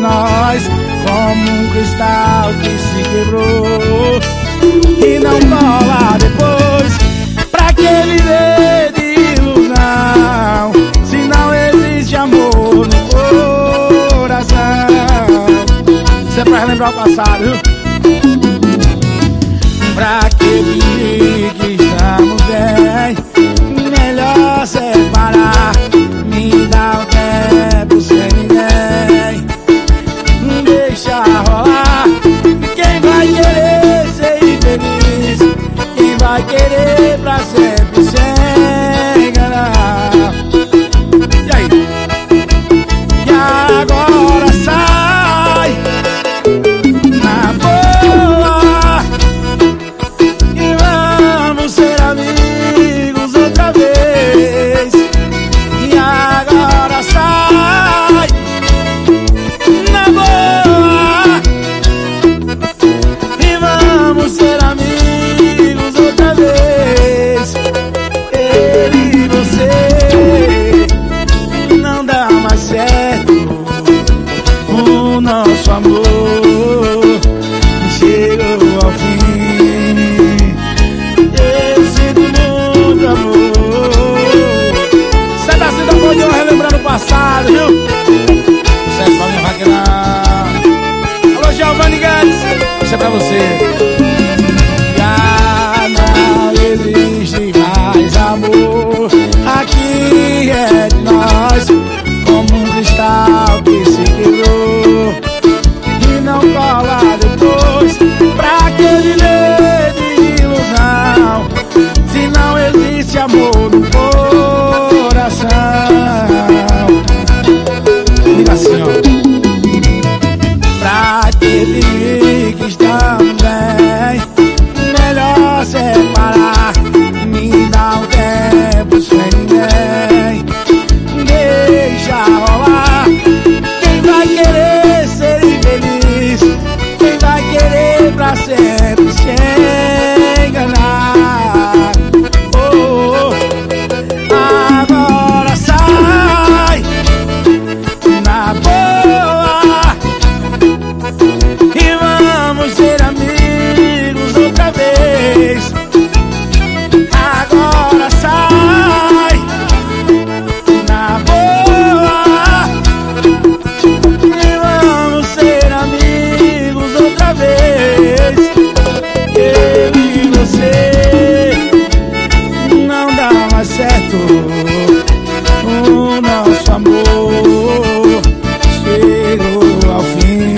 nós como um cristal que se quebrou e não cola depois. Pra que viver de ilusão se não existe amor no coração? Isso é pra relembrar o passado, viu? nosso amor. O nosso amor chegou ao fim.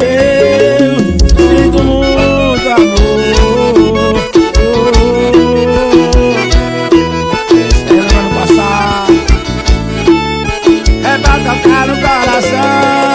Eu sinto muito amor passar. É pra tocar no coração.